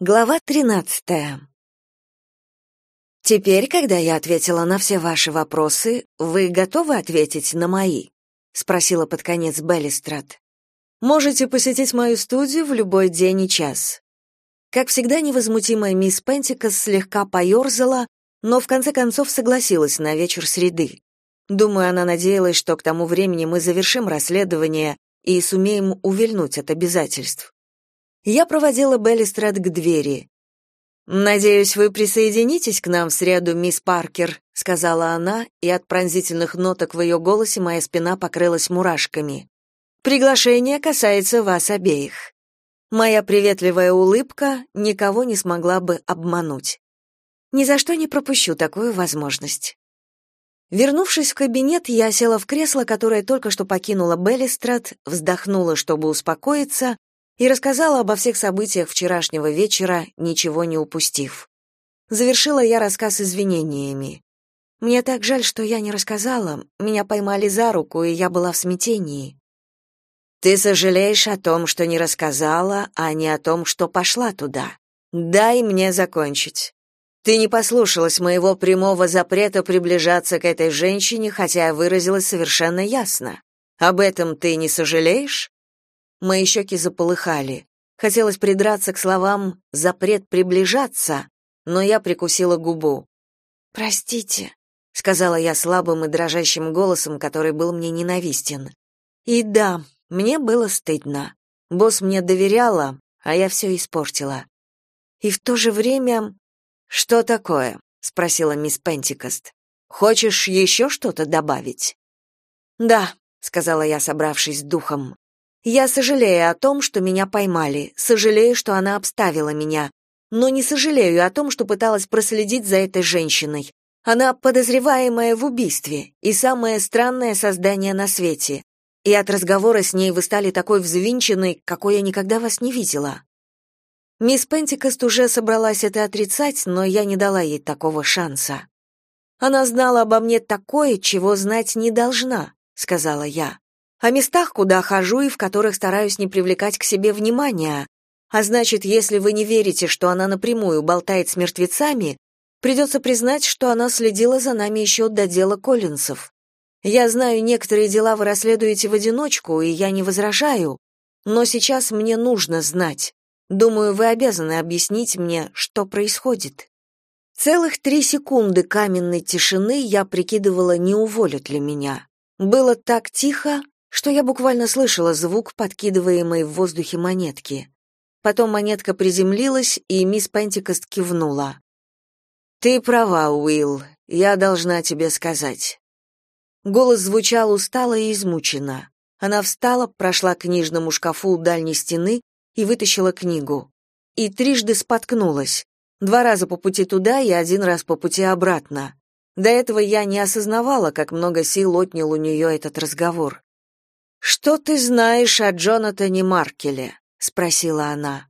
Глава 13. Теперь, когда я ответила на все ваши вопросы, вы готовы ответить на мои? спросила под конец Беллистрат. Можете посетить мою студию в любой день и час. Как всегда, невозмутимая мисс Пентикас слегка поерзала, но в конце концов согласилась на вечер среды. Думаю, она надеялась, что к тому времени мы завершим расследование и сумеем увильнуть от обязательств. Я проводила Беллистрад к двери. «Надеюсь, вы присоединитесь к нам в среду, мисс Паркер», сказала она, и от пронзительных ноток в ее голосе моя спина покрылась мурашками. «Приглашение касается вас обеих». Моя приветливая улыбка никого не смогла бы обмануть. Ни за что не пропущу такую возможность. Вернувшись в кабинет, я села в кресло, которое только что покинула Беллистрат, вздохнула, чтобы успокоиться, и рассказала обо всех событиях вчерашнего вечера, ничего не упустив. Завершила я рассказ извинениями. Мне так жаль, что я не рассказала. Меня поймали за руку, и я была в смятении. Ты сожалеешь о том, что не рассказала, а не о том, что пошла туда. Дай мне закончить. Ты не послушалась моего прямого запрета приближаться к этой женщине, хотя я выразилась совершенно ясно. Об этом ты не сожалеешь? Мои щеки заполыхали. Хотелось придраться к словам «запрет приближаться», но я прикусила губу. «Простите», — сказала я слабым и дрожащим голосом, который был мне ненавистен. «И да, мне было стыдно. Босс мне доверяла, а я все испортила. И в то же время...» «Что такое?» — спросила мисс Пентикост. «Хочешь еще что-то добавить?» «Да», — сказала я, собравшись духом. Я сожалею о том, что меня поймали, сожалею, что она обставила меня, но не сожалею о том, что пыталась проследить за этой женщиной. Она подозреваемая в убийстве и самое странное создание на свете. И от разговора с ней вы стали такой взвинченной, какой я никогда вас не видела. Мисс Пентикост уже собралась это отрицать, но я не дала ей такого шанса. Она знала обо мне такое, чего знать не должна, сказала я о местах, куда хожу и в которых стараюсь не привлекать к себе внимания. А значит, если вы не верите, что она напрямую болтает с мертвецами, придется признать, что она следила за нами еще до дела Коллинсов. Я знаю, некоторые дела вы расследуете в одиночку, и я не возражаю, но сейчас мне нужно знать. Думаю, вы обязаны объяснить мне, что происходит. Целых три секунды каменной тишины я прикидывала, не уволят ли меня. Было так тихо, что я буквально слышала звук подкидываемой в воздухе монетки. Потом монетка приземлилась, и мисс Пентикост кивнула. «Ты права, Уилл, я должна тебе сказать». Голос звучал устало и измученно. Она встала, прошла к книжному шкафу у дальней стены и вытащила книгу. И трижды споткнулась. Два раза по пути туда и один раз по пути обратно. До этого я не осознавала, как много сил отнял у нее этот разговор. Что ты знаешь о Джонатане Маркеле? спросила она.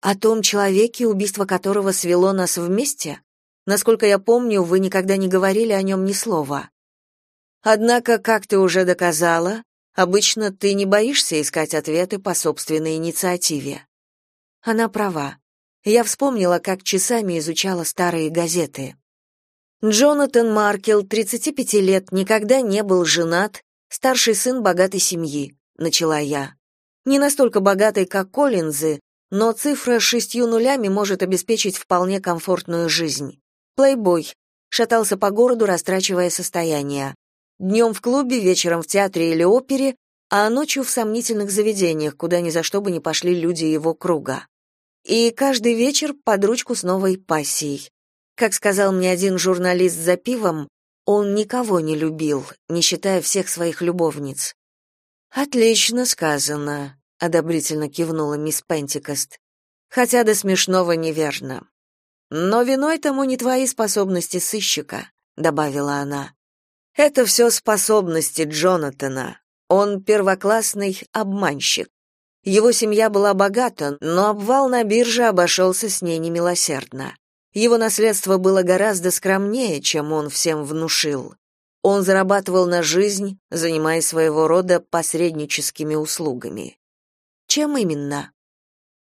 О том человеке, убийство которого свело нас вместе? Насколько я помню, вы никогда не говорили о нем ни слова. Однако, как ты уже доказала, обычно ты не боишься искать ответы по собственной инициативе. Она права. Я вспомнила, как часами изучала старые газеты. Джонатан Маркел, 35 лет, никогда не был женат старший сын богатой семьи, начала я. Не настолько богатой, как Коллинзы, но цифра с шестью нулями может обеспечить вполне комфортную жизнь. Плейбой. Шатался по городу, растрачивая состояние. Днем в клубе, вечером в театре или опере, а ночью в сомнительных заведениях, куда ни за что бы не пошли люди его круга. И каждый вечер под ручку с новой пассией. Как сказал мне один журналист за пивом, он никого не любил, не считая всех своих любовниц. Отлично сказано, одобрительно кивнула мисс Пентикост. Хотя до смешного неверно. Но виной тому не твои способности сыщика, добавила она. Это все способности Джонатана. Он первоклассный обманщик. Его семья была богата, но обвал на бирже обошелся с ней немилосердно. Его наследство было гораздо скромнее, чем он всем внушил. Он зарабатывал на жизнь, занимаясь своего рода посредническими услугами. Чем именно?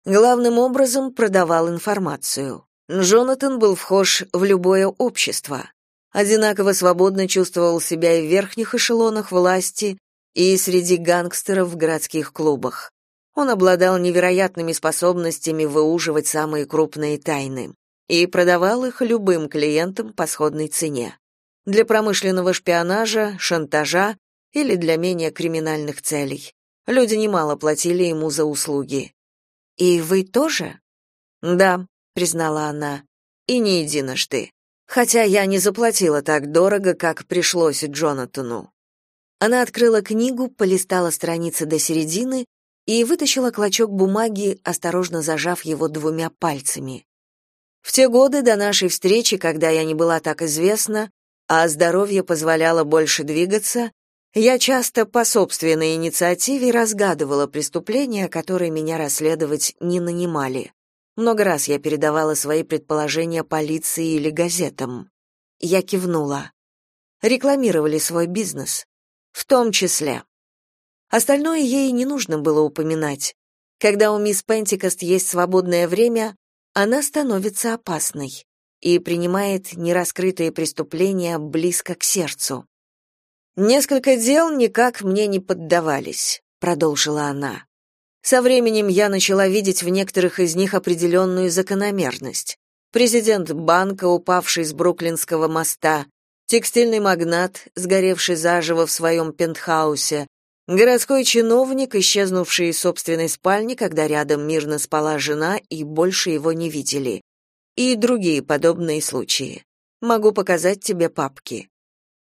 Главным образом продавал информацию. Джонатан был вхож в любое общество. Одинаково свободно чувствовал себя и в верхних эшелонах власти, и среди гангстеров в городских клубах. Он обладал невероятными способностями выуживать самые крупные тайны и продавал их любым клиентам по сходной цене. Для промышленного шпионажа, шантажа или для менее криминальных целей. Люди немало платили ему за услуги. «И вы тоже?» «Да», — признала она, — «и не единожды. Хотя я не заплатила так дорого, как пришлось Джонатану». Она открыла книгу, полистала страницы до середины и вытащила клочок бумаги, осторожно зажав его двумя пальцами. В те годы до нашей встречи, когда я не была так известна, а здоровье позволяло больше двигаться, я часто по собственной инициативе разгадывала преступления, которые меня расследовать не нанимали. Много раз я передавала свои предположения полиции или газетам. Я кивнула. Рекламировали свой бизнес. В том числе. Остальное ей не нужно было упоминать. Когда у мисс Пентикост есть свободное время, она становится опасной и принимает нераскрытые преступления близко к сердцу. Несколько дел никак мне не поддавались, продолжила она. Со временем я начала видеть в некоторых из них определенную закономерность. Президент банка, упавший с Бруклинского моста, текстильный магнат, сгоревший заживо в своем пентхаусе, городской чиновник, исчезнувший из собственной спальни, когда рядом мирно спала жена и больше его не видели, и другие подобные случаи. Могу показать тебе папки.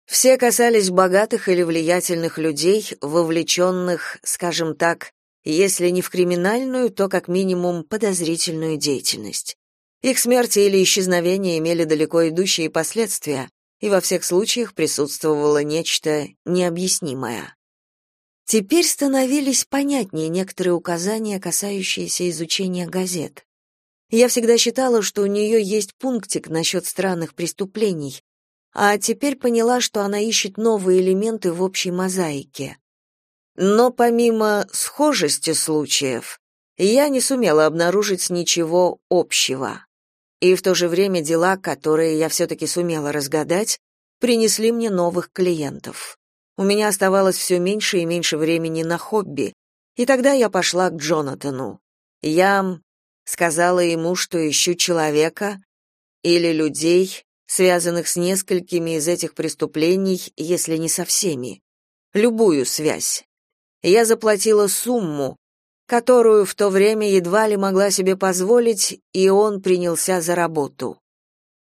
Все касались богатых или влиятельных людей, вовлеченных, скажем так, если не в криминальную, то как минимум подозрительную деятельность. Их смерти или исчезновения имели далеко идущие последствия, и во всех случаях присутствовало нечто необъяснимое. Теперь становились понятнее некоторые указания, касающиеся изучения газет. Я всегда считала, что у нее есть пунктик насчет странных преступлений, а теперь поняла, что она ищет новые элементы в общей мозаике. Но помимо схожести случаев, я не сумела обнаружить ничего общего. И в то же время дела, которые я все-таки сумела разгадать, принесли мне новых клиентов. У меня оставалось все меньше и меньше времени на хобби, и тогда я пошла к Джонатану. Я сказала ему, что ищу человека или людей, связанных с несколькими из этих преступлений, если не со всеми. Любую связь. Я заплатила сумму, которую в то время едва ли могла себе позволить, и он принялся за работу.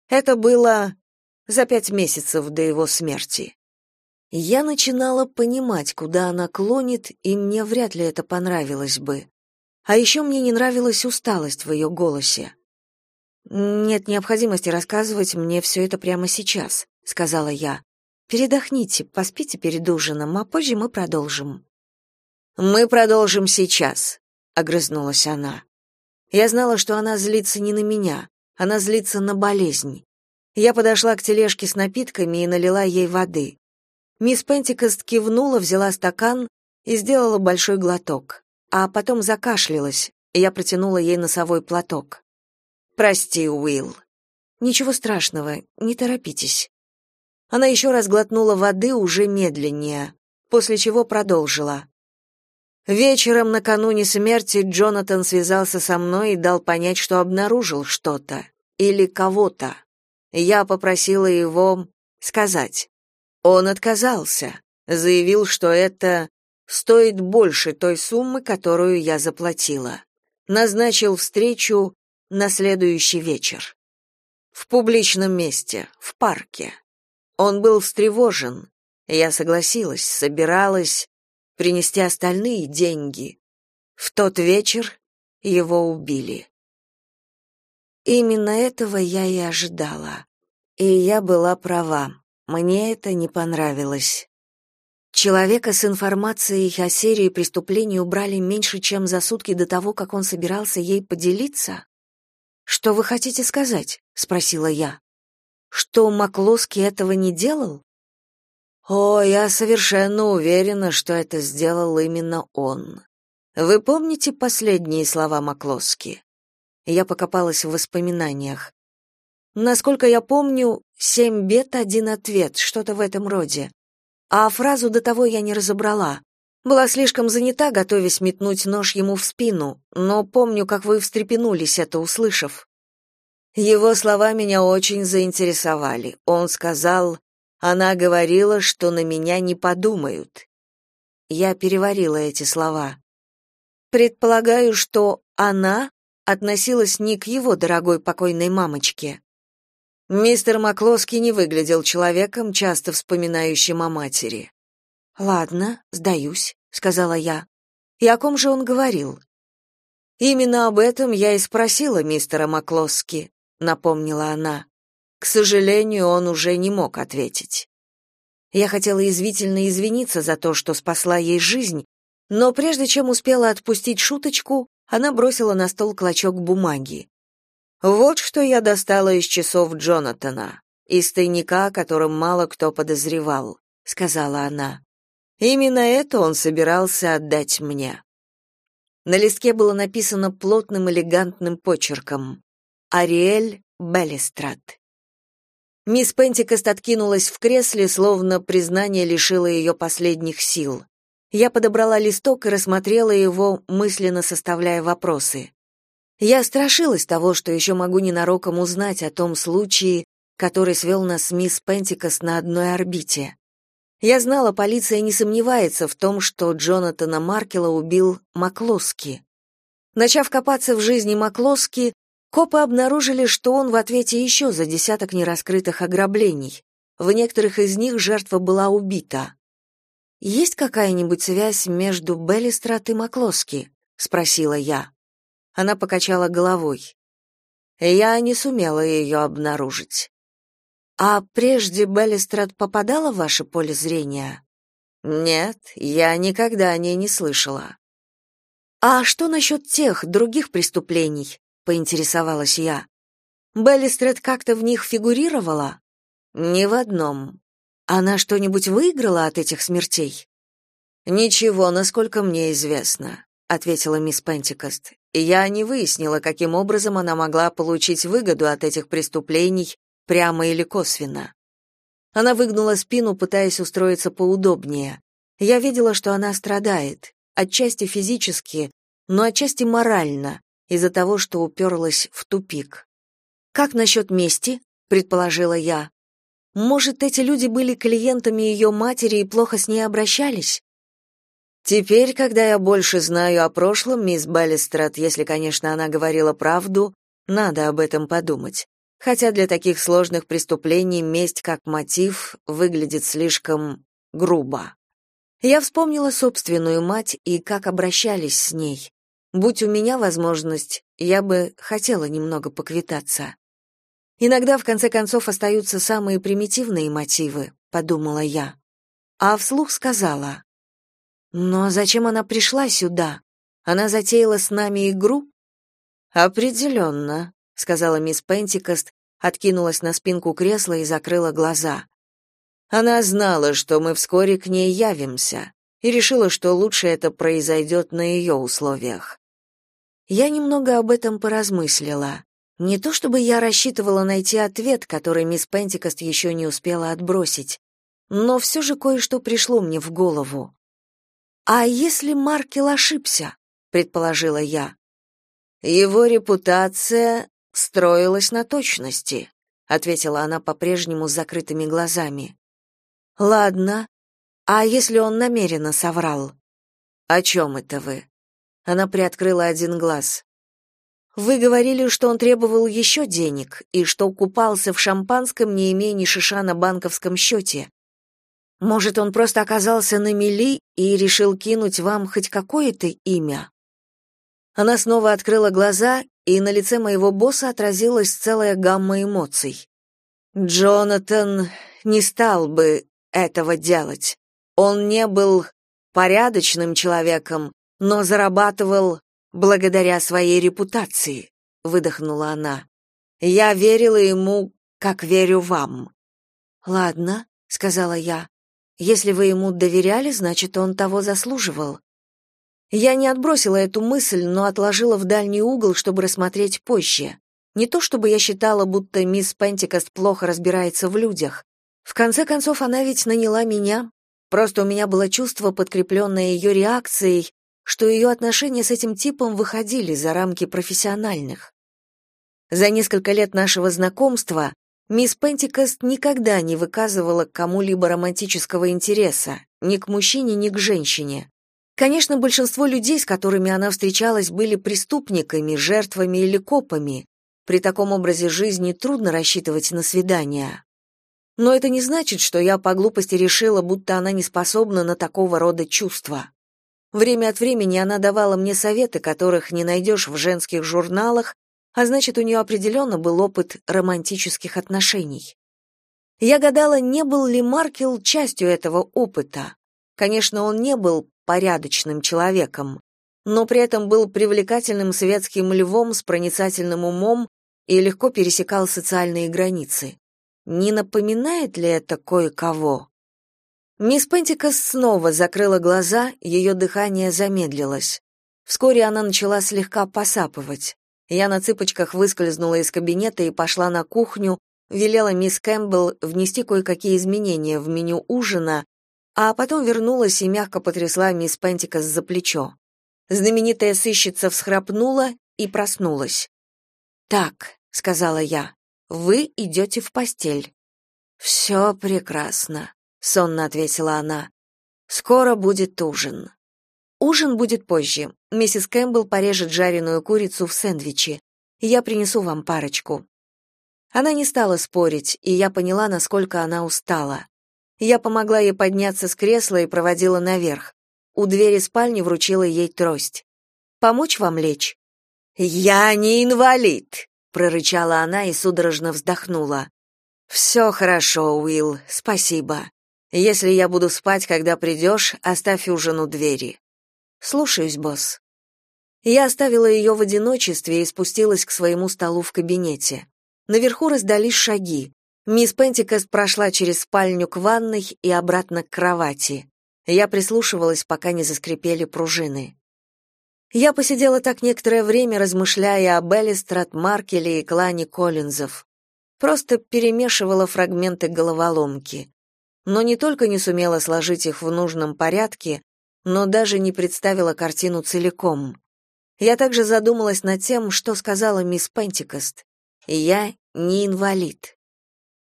Это было за пять месяцев до его смерти. Я начинала понимать, куда она клонит, и мне вряд ли это понравилось бы. А еще мне не нравилась усталость в ее голосе. «Нет необходимости рассказывать мне все это прямо сейчас», — сказала я. «Передохните, поспите перед ужином, а позже мы продолжим». «Мы продолжим сейчас», — огрызнулась она. Я знала, что она злится не на меня, она злится на болезнь. Я подошла к тележке с напитками и налила ей воды. Мисс Пентикост кивнула, взяла стакан и сделала большой глоток, а потом закашлялась, и я протянула ей носовой платок. «Прости, Уилл». «Ничего страшного, не торопитесь». Она еще раз глотнула воды уже медленнее, после чего продолжила. Вечером накануне смерти Джонатан связался со мной и дал понять, что обнаружил что-то или кого-то. Я попросила его сказать. Он отказался, заявил, что это стоит больше той суммы, которую я заплатила. Назначил встречу на следующий вечер. В публичном месте, в парке. Он был встревожен. Я согласилась, собиралась, принести остальные деньги. В тот вечер его убили. Именно этого я и ожидала. И я была права. Мне это не понравилось. Человека с информацией о серии преступлений убрали меньше, чем за сутки до того, как он собирался ей поделиться. Что вы хотите сказать? спросила я. Что Маклоски этого не делал? О, я совершенно уверена, что это сделал именно он. Вы помните последние слова Маклоски? Я покопалась в воспоминаниях. Насколько я помню, семь бед, один ответ, что-то в этом роде. А фразу до того я не разобрала. Была слишком занята, готовясь метнуть нож ему в спину, но помню, как вы встрепенулись, это услышав. Его слова меня очень заинтересовали. Он сказал, она говорила, что на меня не подумают. Я переварила эти слова. Предполагаю, что она относилась не к его дорогой покойной мамочке. Мистер Маклоски не выглядел человеком, часто вспоминающим о матери. «Ладно, сдаюсь», — сказала я. «И о ком же он говорил?» «Именно об этом я и спросила мистера Маклоски», — напомнила она. К сожалению, он уже не мог ответить. Я хотела извивительно извиниться за то, что спасла ей жизнь, но прежде чем успела отпустить шуточку, она бросила на стол клочок бумаги. Вот что я достала из часов Джонатана, из тайника, о котором мало кто подозревал, сказала она. Именно это он собирался отдать мне. На листке было написано плотным элегантным почерком: Ариэль Беллистрат. Мисс Пентикост откинулась в кресле, словно признание лишило ее последних сил. Я подобрала листок и рассмотрела его, мысленно составляя вопросы. Я страшилась того, что еще могу ненароком узнать о том случае, который свел нас с мисс Пентикос на одной орбите. Я знала, полиция не сомневается в том, что Джонатана Маркела убил Маклоски. Начав копаться в жизни Маклоски, копы обнаружили, что он в ответе еще за десяток нераскрытых ограблений. В некоторых из них жертва была убита. Есть какая-нибудь связь между Беллистрат и Маклоски? спросила я. Она покачала головой. Я не сумела ее обнаружить. А прежде Беллистрат попадала в ваше поле зрения? Нет, я никогда о ней не слышала. А что насчет тех других преступлений? поинтересовалась я. Беллистрат как-то в них фигурировала? Ни в одном. Она что-нибудь выиграла от этих смертей? Ничего, насколько мне известно, ответила мисс Пентикост. Я не выяснила, каким образом она могла получить выгоду от этих преступлений, прямо или косвенно. Она выгнула спину, пытаясь устроиться поудобнее. Я видела, что она страдает, отчасти физически, но отчасти морально, из-за того, что уперлась в тупик. Как насчет мести? предположила я. Может, эти люди были клиентами ее матери и плохо с ней обращались? Теперь, когда я больше знаю о прошлом, мисс Баллистрат, если, конечно, она говорила правду, надо об этом подумать. Хотя для таких сложных преступлений месть как мотив выглядит слишком грубо. Я вспомнила собственную мать и как обращались с ней. Будь у меня возможность, я бы хотела немного поквитаться. Иногда в конце концов остаются самые примитивные мотивы, подумала я. А вслух сказала: "Но зачем она пришла сюда? Она затеяла с нами игру?" «Определенно», — сказала мисс Пентикост, откинулась на спинку кресла и закрыла глаза. Она знала, что мы вскоре к ней явимся, и решила, что лучше это произойдет на ее условиях. Я немного об этом поразмыслила. Не то чтобы я рассчитывала найти ответ, который мисс Пентикост еще не успела отбросить, но все же кое-что пришло мне в голову. «А если Маркел ошибся?» — предположила я. «Его репутация строилась на точности», — ответила она по-прежнему с закрытыми глазами. «Ладно. А если он намеренно соврал?» «О чем это вы?» Она приоткрыла один глаз. Вы говорили, что он требовал еще денег и что купался в шампанском, не имея ни шиша на банковском счете. Может, он просто оказался на мели и решил кинуть вам хоть какое-то имя? Она снова открыла глаза, и на лице моего босса отразилась целая гамма эмоций. Джонатан не стал бы этого делать. Он не был порядочным человеком, но зарабатывал благодаря своей репутации, выдохнула она. Я верила ему, как верю вам. Ладно, сказала я. Если вы ему доверяли, значит, он того заслуживал. Я не отбросила эту мысль, но отложила в дальний угол, чтобы рассмотреть позже. Не то чтобы я считала, будто мисс Пентикост плохо разбирается в людях. В конце концов, она ведь наняла меня. Просто у меня было чувство, подкрепленное ее реакцией, что ее отношения с этим типом выходили за рамки профессиональных. За несколько лет нашего знакомства мисс Пентикост никогда не выказывала кому-либо романтического интереса, ни к мужчине, ни к женщине. Конечно, большинство людей, с которыми она встречалась, были преступниками, жертвами или копами. При таком образе жизни трудно рассчитывать на свидания. Но это не значит, что я по глупости решила, будто она не способна на такого рода чувства. Время от времени она давала мне советы, которых не найдешь в женских журналах, а значит, у нее определенно был опыт романтических отношений. Я гадала, не был ли Маркел частью этого опыта. Конечно, он не был порядочным человеком, но при этом был привлекательным светским львом с проницательным умом и легко пересекал социальные границы. Не напоминает ли это кое-кого? Мисс Пентикас снова закрыла глаза, ее дыхание замедлилось. Вскоре она начала слегка посапывать. Я на цыпочках выскользнула из кабинета и пошла на кухню, велела мисс Кэмпбелл внести кое-какие изменения в меню ужина, а потом вернулась и мягко потрясла мисс Пентикас за плечо. Знаменитая сыщица всхрапнула и проснулась. «Так», — сказала я, — «вы идете в постель». «Все прекрасно», — сонно ответила она. «Скоро будет ужин». «Ужин будет позже. Миссис Кэмпбелл порежет жареную курицу в сэндвиче. Я принесу вам парочку». Она не стала спорить, и я поняла, насколько она устала. Я помогла ей подняться с кресла и проводила наверх. У двери спальни вручила ей трость. «Помочь вам лечь?» «Я не инвалид», — прорычала она и судорожно вздохнула. «Все хорошо, Уилл, спасибо. Если я буду спать, когда придешь, оставь ужин у двери». «Слушаюсь, босс». Я оставила ее в одиночестве и спустилась к своему столу в кабинете. Наверху раздались шаги. Мисс Пентикост прошла через спальню к ванной и обратно к кровати. Я прислушивалась, пока не заскрипели пружины. Я посидела так некоторое время, размышляя об Элистрат, Маркеле и клане Коллинзов. Просто перемешивала фрагменты головоломки. Но не только не сумела сложить их в нужном порядке, но даже не представила картину целиком. Я также задумалась над тем, что сказала мисс Пентикост. «Я не инвалид»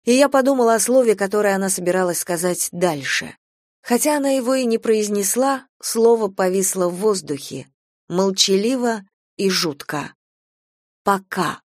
и я подумала о слове, которое она собиралась сказать дальше. Хотя она его и не произнесла, слово повисло в воздухе, молчаливо и жутко. «Пока».